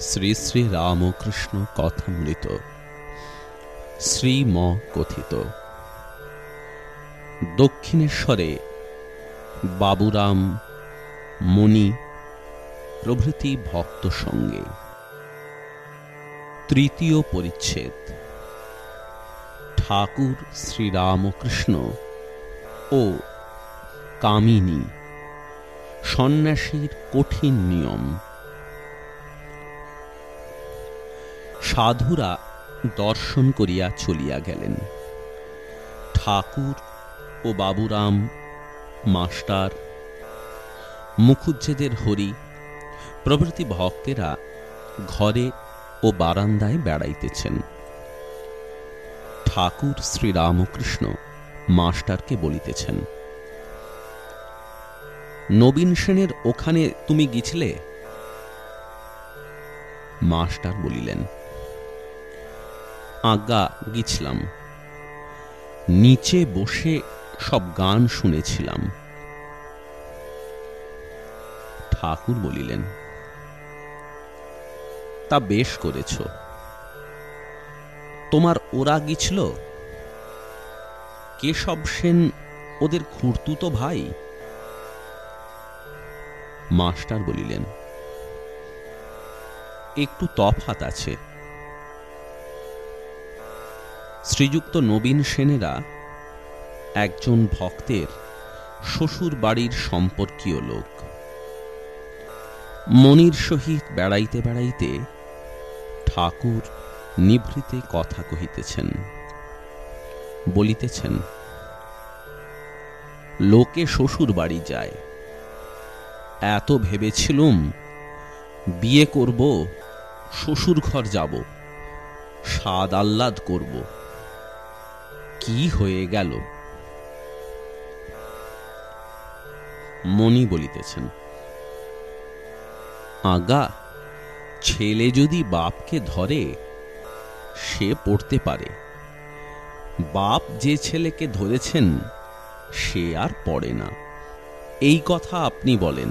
শ্রী শ্রী রামকৃষ্ণ কথামৃত। শ্রীম কথিত। দক্ষিণেশ্বরে বাবুরাম মণি প্রভৃতি ভক্ত সঙ্গে। তৃতীয় পরিচ্ছেদ। ঠাকুর শ্রীরামকৃষ্ণ ও কামিনী। সন্ন্যাসীর কঠিন নিয়ম। সাধুরা দর্শন করিয়া চলিয়া গেলেন। ঠাকুর ও বাবুরাম, মাস্টার মুখুজ্জেদের হরি, প্রভৃতি ভক্তেরা ঘরে ও বারান্দায় বেড়াইতেছেন। ঠাকুর শ্রীরামকৃষ্ণ মাস্টারকে বলিতেছেন, নবীন সেনের ওখানে তুমি গিছিলে মাস্টার বলিলেন আজ্ঞা গিছলাম। নিচে বসে সব গান শুনেছিলাম। ঠাকুর বলিলেন, তা বেশ করেছ। তোমার ওরা গিছল? কেশব সেন ওদের খুঁড়তুতো ভাই? মাস্টার বলিলেন, একটু তফাত আছে। শ্রীযুক্ত নবীন সেনেরা একজন ভক্তের শ্বশুর বাড়ির সম্পর্কীয় লোক। মনির সহিত বেড়াইতে বেড়াইতে ঠাকুর নিভৃতে কথা কহিতেছেন, বলিতেছেন, লোকে শ্বশুর বাড়ি যায়। এত ভেবেছিলুম বিয়ে করব শ্বশুর ঘর যাব, স্বাদ আহ্লাদ করব। কি হয়ে গেল? মনি বলিতেছেন, আগা, ছেলে যদি বাপকে ধরে, সে পড়তে পারে। বাপ যে ছেলেকে ধরেছেন, সে আর পড়ে না। এই কথা আপনি বলেন,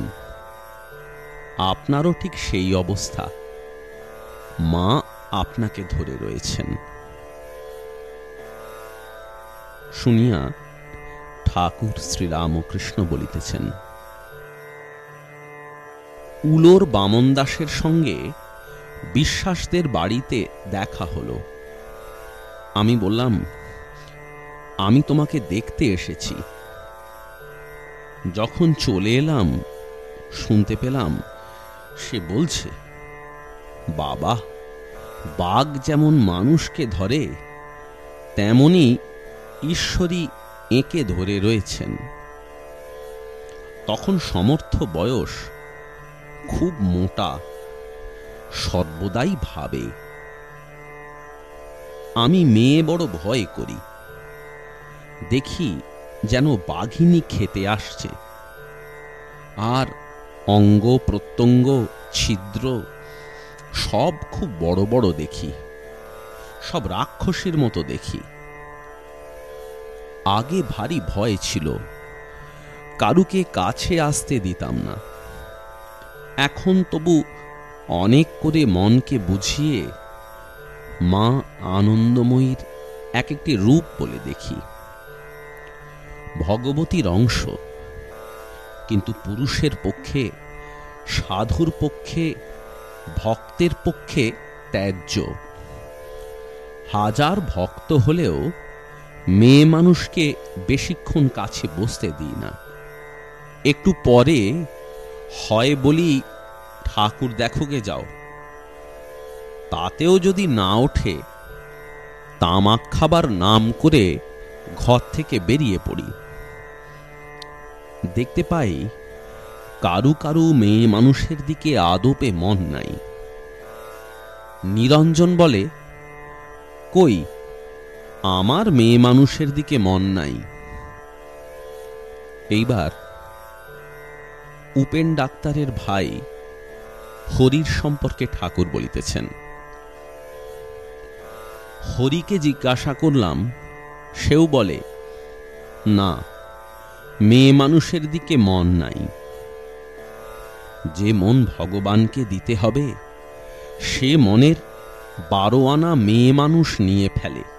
আপনারও ঠিক সেই অবস্থা। মা আপনাকে ধরে রয়েছেন। শুনিয়া ঠাকুর শ্রীরামকৃষ্ণ বলিতেছেন, উলোর বামন দাসের সঙ্গে বিশ্বাসদের বাড়িতে দেখা হলো। আমি বললাম, আমি তোমাকে দেখতে এসেছি। যখন চলে এলাম, শুনতে পেলাম, সে বলছে, বাবা, বাঘ যেমন মানুষকে ধরে, তেমনি ঈশ্বরী এঁকে ধরে রয়েছেন। তখন সমর্থ বয়স খুব মোটা, সর্বদাই ভাবে। আমি মেয়ে বড় ভয় করি। দেখি যেন বাঘিনী খেতে আসছে। আর অঙ্গ, প্রত্যঙ্গ, ছিদ্র সব খুব বড় বড় দেখি। সব রাক্ষসীর মতো দেখি। আগে ভারী ভয় ছিল। কারুকে কাছে আসতে দিতাম না। এখন তবু অনেক করে মনকে বুঝিয়ে মা আনন্দময়ীর এক একটি রূপ বলে দেখি। ভগবতীর অংশ। কিন্তু পুরুষের পক্ষে, সাধুর পক্ষে, ভক্তের পক্ষে ত্যায্য। হাজার ভক্ত হলেও মেয়ে মানুষকে বেশিক্ষণ কাছে বসতে দিই না। একটু পরে হয় বলি, ঠাকুর দেখোগে যাও। তাতেও যদি না ওঠে, তামাক খাবার নাম করে ঘর থেকে বেরিয়ে পড়ি। দেখতে পাই, কারু কারু মেয়ে মানুষের দিকে আদপে মন নাই। নিরঞ্জন বলে, কই আমার মেয়ে মানুষের দিকে মন নাই। এইবার উপেন ডাক্তারের ভাই হরির সম্পর্কে ঠাকুর বলিতেছেন। হরিকে জিজ্ঞাসা করলাম, সেও বলে, না, মেয়ে মানুষের দিকে মন নাই। যে মন ভগবানকে দিতে হবে, সে মনের বারো আনা মেয়ে মানুষ নিয়ে ফেলে।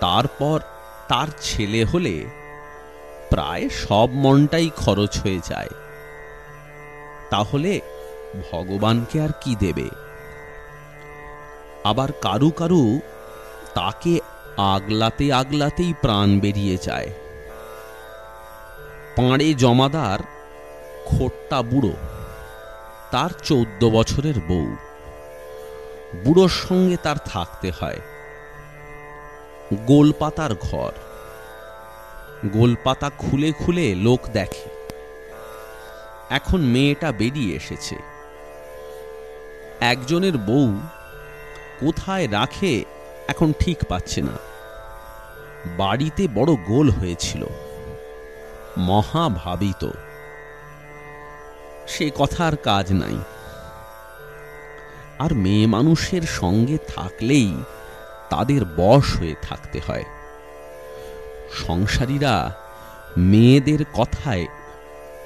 তারপর তার ছেলে হলে প্রায় সব মনটাই খরচ হয়ে যায়। তাহলে ভগবানকে আর কি দেবে? আবার কারু কারু তাকে আগলাতে আগলাতেই প্রাণ বেরিয়ে যায়। পাঁড়ে জমাদার খোট্টা বুড়ো, তার চৌদ্দ বছরের বউ। বুড়োর সঙ্গে তার থাকতে হয়। গোলপাতার ঘর। গোলপাতা খুলে খুলে লোক দেখে। এখন মেয়েটা বেরিয়ে এসেছে। একজনের বউ কোথায় রাখে এখন ঠিক পাচ্ছে না। বাড়িতে বড় গোল হয়েছিল। মহাভাবিত। সে কথার কাজ নাই। আর মেয়ে মানুষের সঙ্গে থাকলেই তাদের বশ হয়ে থাকতে হয়। সংসারীরা মেয়েদের কথায়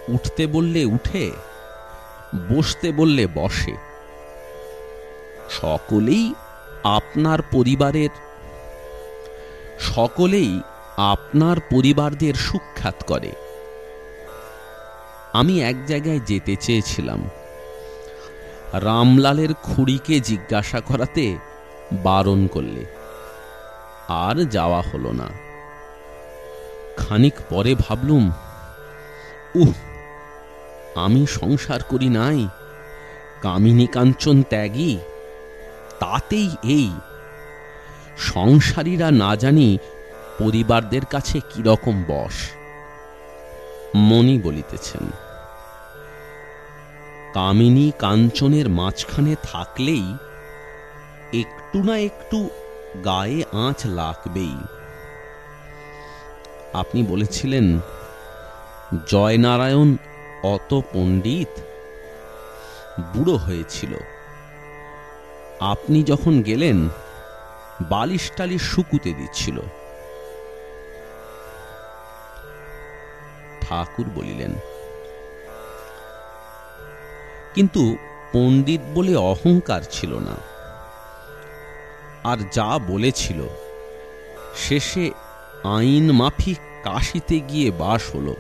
উঠতে বললে উঠে, বসতে বললে বসে। সকলেই আপনার পরিবারের, সকলেই আপনার পরিবারদের সুখ্যাত করে। আমি এক জায়গায় যেতে চেয়েছিলাম। রামলালের খুড়িকে জিজ্ঞাসা করাতে বারণ করলে। আর যাওয়া হলো না। খানিক পরে ভাবলুম, উহ, আমি সংসার করি নাই, কামিনী কাঞ্চন ত্যাগী, তাতেই এই। সংসারীরা না জানি পরিবারদের কাছে কীরকম বস মনি বলিতেছেন। কামিনী কাঞ্চনের মাঝখানে থাকলেই একটু না একটু গায়ে আঁচ লাগবেই। আপনি বলেছিলেন, জয়নারায়ণ অত পণ্ডিত? বুড়ো হয়েছিল। আপনি যখন গেলেন, বালিশ টালি শুকুতে দিচ্ছিল। ঠাকুর বলিলেন, কিন্তু পণ্ডিত বলে অহংকার ছিল না। আর যা বলেছিল। শেষে আইন মাফিক কাশিতে গিয়ে বাস হলো।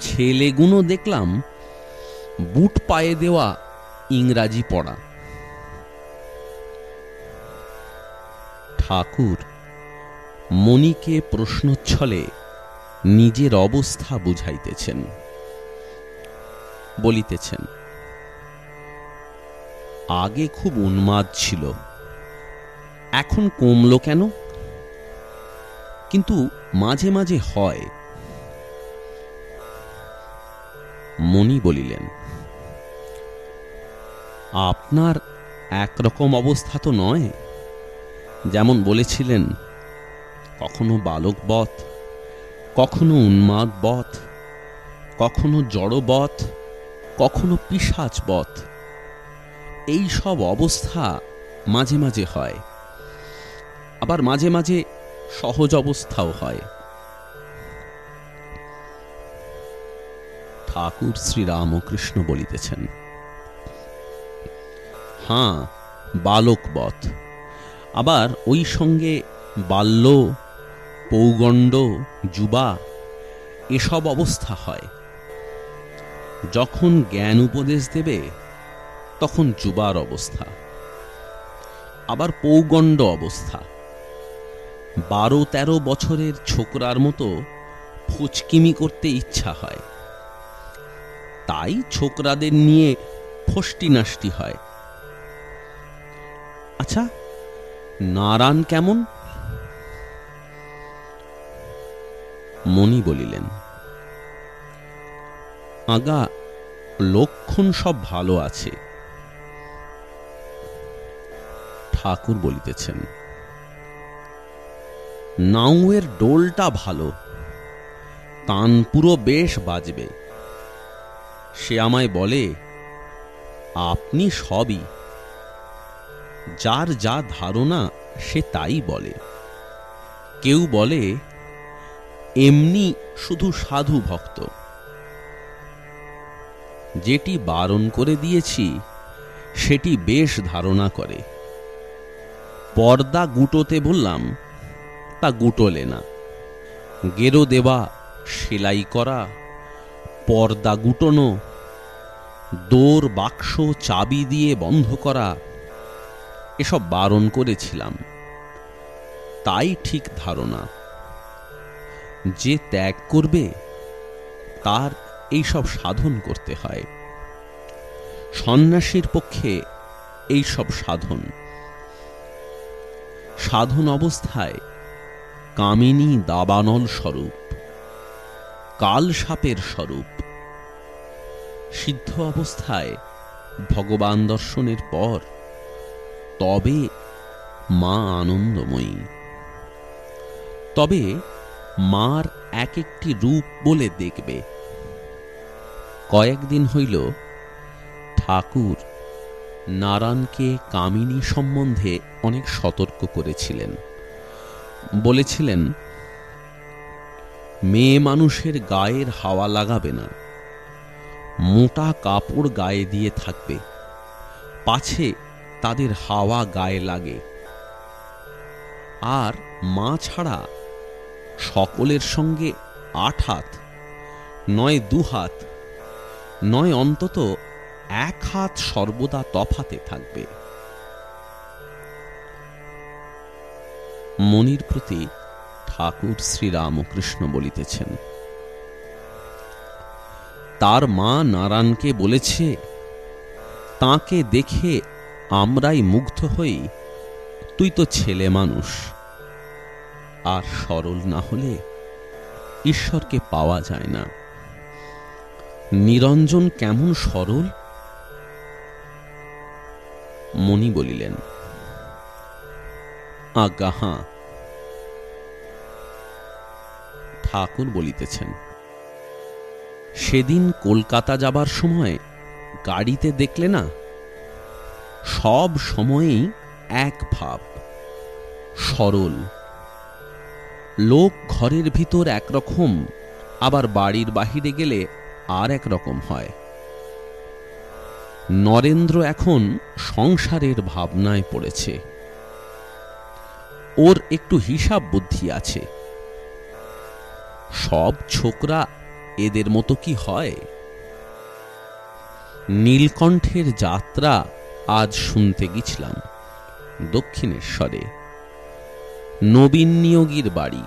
ছেলেগুলো দেখলাম বুট পায়ে দেওয়া ইংরাজি পড়া। ঠাকুর মণিকে প্রশ্নচ্ছলে নিজের অবস্থা বুঝাইতেছেন। বলিতেছেন, আগে খুব উন্মাদ ছিল। এখন কমল কেন? কিন্তু মাঝে মাঝে হয়। মনি বলিলেন, আপনার একরকম অবস্থা তো নয়। যেমন বলেছিলেন, কখনো বালক বধ, কখনো উন্মাদ বধ, কখনো জড়বধ কখনো পিসাচ বধ। এই সব অবস্থা মাঝে মাঝে হয়। আবার মাঝে মাঝে সহজ অবস্থাও হয়। ঠাকুর শ্রীরামকৃষ্ণ বলিতেছেন, হাঁ, বালক বধ আবার ওই সঙ্গে বাল্য, পৌগণ্ড, যুবা, এসব অবস্থা হয়। যখন জ্ঞান উপদেশ দেবে, তখন যুবার অবস্থা। আবার পৌগণ্ড অবস্থা। বারো তেরো বছরের ছোকরার মতো ফুচকিমি করতে ইচ্ছা হয়। তাই ছোকরাদের নিয়ে ফষ্টি নাষ্টি হয়। আচ্ছা নারায়ণ কেমন? মণি বলিলেন, আগা, লক্ষণ সব ভালো আছে। ঠাকুর বলিতেছেন নাউয়ের ডোলটা ভালো। তান পুরো বেশ বাজবে। সে আমায় বলে, আপনি সবই। যার যা ধারণা সে তাই বলে। কেউ বলে, এমনি শুধু সাধু ভক্ত। যেটি বারণ করে দিয়েছি, সেটি বেশ ধারণা করে। পর্দা গুটোতে বললাম তা গুটোলে না। গেরো দেওয়া সেলাই করা, পর্দা গুটোনো, দোর বাক্স চাবি দিয়ে বন্ধ করা, এসব বারণ করেছিলাম। তাই ঠিক ধারণা। যে ত্যাগ করবে, তার এইসব সাধন করতে হয়। সন্ন্যাসীর পক্ষে এইসব সাধন। সাধন অবস্থায় কামিনী দাবানল স্বরূপ, কাল সাপের স্বরূপ। সিদ্ধ অবস্থায় ভগবান দর্শনের পর তবে মা আনন্দময়ী। তবে মার এক একটি রূপ বলে দেখবে। কয়েকদিন হইল ঠাকুর নারায়ণকে কামিনী সম্বন্ধে অনেক সতর্ক করেছিলেন। বলেছিলেন, মেয়ে মানুষের গায়ের হাওয়া লাগাবে না। মোটা কাপড় গায়ে দিয়ে থাকবে। পাছে তাদের হাওয়া গায়ে লাগে। আর মা ছাড়া সকলের সঙ্গে আট হাত, নয় দু হাত, নয় অন্তত এক হাত সর্বদা তফাতে থাকবে। মনির প্রতি ঠাকুর শ্রীরামকৃষ্ণ বলিতেছেন, তার মা নারায়ণকে বলেছে, তাকে দেখে আমরাই মুগ্ধ হই, তুই তো ছেলে মানুষ। আর সরল না হলে ঈশ্বরকে পাওয়া যায় না। নিরঞ্জন কেমন সরল? মণি বলিলেন আজ্ঞা হাঁ ঠাকুর বলিতেছেন, সেদিন কলকাতা যাবার সময় গাড়িতে দেখলে না, সব সময়েই এক ভাব, সরল। লোক ঘরের ভিতর একরকম, আবার বাড়ির বাহিরে গেলে আর এক রকম হয়। নরেন্দ্র এখন সংসারের ভাবনায় পড়েছে। ওর একটু হিসাব বুদ্ধি আছে। সব ছোকরা এদের মতো কি হয়? নীলকণ্ঠের যাত্রা আজ শুনতে গেছিলাম, দক্ষিণেশ্বরে। নবীন নিয়োগীর বাড়ি।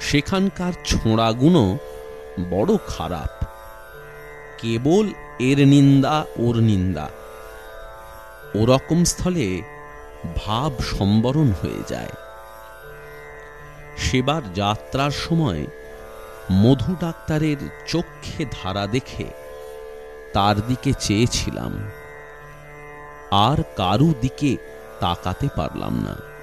সেখানকার ছোঁড়াগুলো বড় খারাপ। কেবল এর নিন্দা, ওর নিন্দা। ওরকম স্থলে ভাব সম্বরণ হয়ে যায়। সেবার যাত্রার সময় মধু ডাক্তারের চক্ষে ধারা দেখে তার দিকে চেয়েছিলাম। আর কারু দিকে তাকাতে পারলাম না।